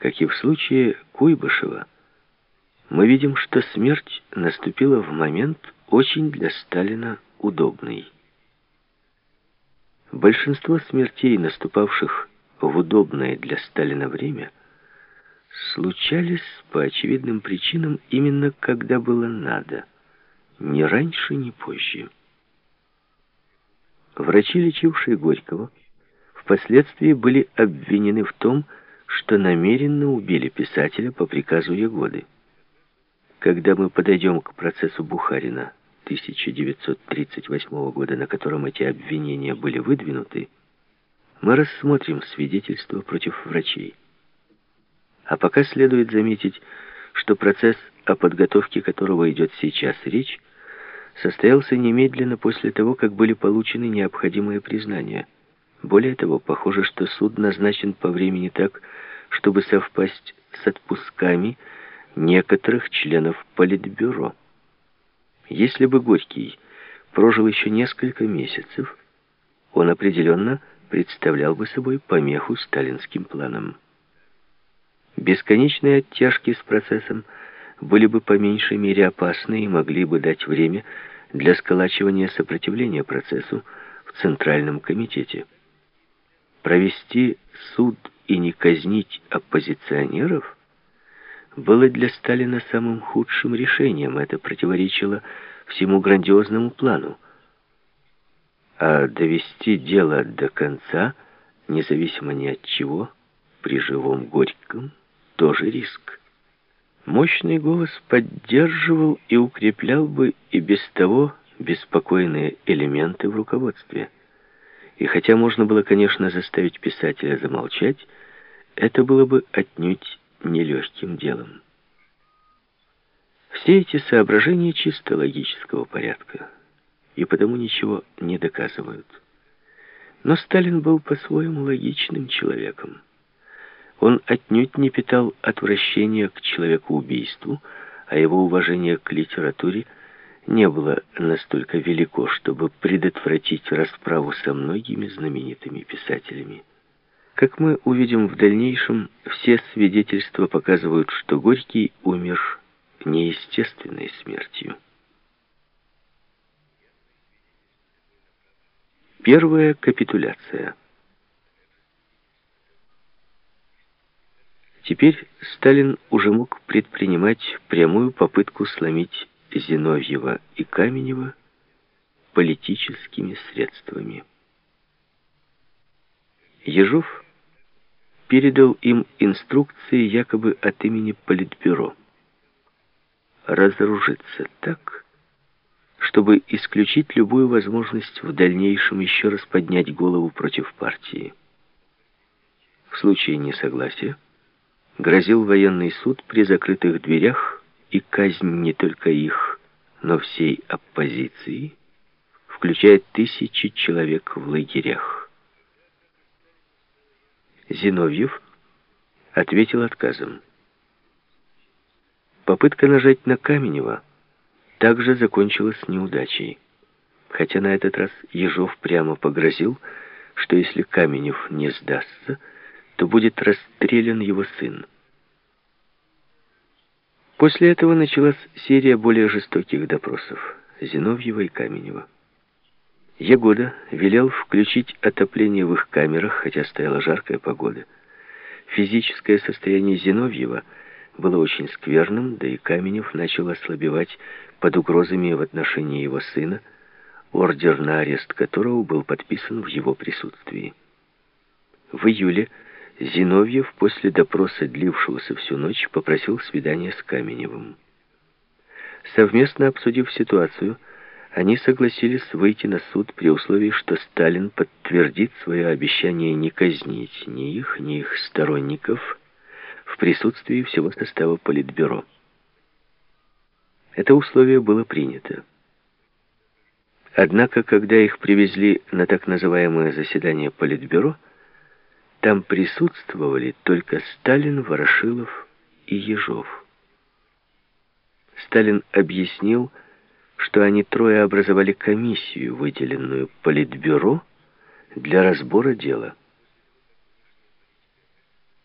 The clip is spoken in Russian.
Как и в случае Куйбышева, мы видим, что смерть наступила в момент очень для Сталина удобный. Большинство смертей, наступавших в удобное для Сталина время, случались по очевидным причинам именно когда было надо, ни раньше, ни позже. Врачи, лечившие Горького, впоследствии были обвинены в том, что намеренно убили писателя по приказу Ягоды. Когда мы подойдем к процессу Бухарина 1938 года, на котором эти обвинения были выдвинуты, мы рассмотрим свидетельства против врачей. А пока следует заметить, что процесс, о подготовке которого идет сейчас речь, состоялся немедленно после того, как были получены необходимые признания. Более того, похоже, что суд назначен по времени так, чтобы совпасть с отпусками некоторых членов Политбюро. Если бы Горький прожил еще несколько месяцев, он определенно представлял бы собой помеху сталинским планам. Бесконечные оттяжки с процессом были бы по меньшей мере опасны и могли бы дать время для сколачивания сопротивления процессу в Центральном комитете. Провести суд и не казнить оппозиционеров было для Сталина самым худшим решением. Это противоречило всему грандиозному плану. А довести дело до конца, независимо ни от чего, при живом Горьком, тоже риск. Мощный голос поддерживал и укреплял бы и без того беспокойные элементы в руководстве. И хотя можно было, конечно, заставить писателя замолчать, это было бы отнюдь нелегким делом. Все эти соображения чисто логического порядка, и потому ничего не доказывают. Но Сталин был по-своему логичным человеком. Он отнюдь не питал отвращения к человекоубийству, а его уважение к литературе не было настолько велико, чтобы предотвратить расправу со многими знаменитыми писателями. Как мы увидим в дальнейшем, все свидетельства показывают, что Горький умер неестественной смертью. Первая капитуляция – Теперь Сталин уже мог предпринимать прямую попытку сломить Зиновьева и Каменева политическими средствами. Ежов передал им инструкции якобы от имени Политбюро разоружиться так, чтобы исключить любую возможность в дальнейшем еще раз поднять голову против партии. В случае несогласия грозил военный суд при закрытых дверях и казнь не только их, но всей оппозиции, включая тысячи человек в лагерях. Зиновьев ответил отказом. Попытка нажать на Каменева также закончилась неудачей, хотя на этот раз Ежов прямо погрозил, что если Каменев не сдастся, то будет расстрелян его сын. После этого началась серия более жестоких допросов Зиновьева и Каменева. Ягода велел включить отопление в их камерах, хотя стояла жаркая погода. Физическое состояние Зиновьева было очень скверным, да и Каменев начал ослабевать под угрозами в отношении его сына, ордер на арест которого был подписан в его присутствии. В июле Зиновьев после допроса, длившегося всю ночь, попросил свидания с Каменевым. Совместно обсудив ситуацию, они согласились выйти на суд при условии, что Сталин подтвердит свое обещание не казнить ни их, ни их сторонников в присутствии всего состава Политбюро. Это условие было принято. Однако, когда их привезли на так называемое заседание Политбюро, там присутствовали только Сталин, Ворошилов и Ежов. Сталин объяснил, что они трое образовали комиссию, выделенную Политбюро, для разбора дела.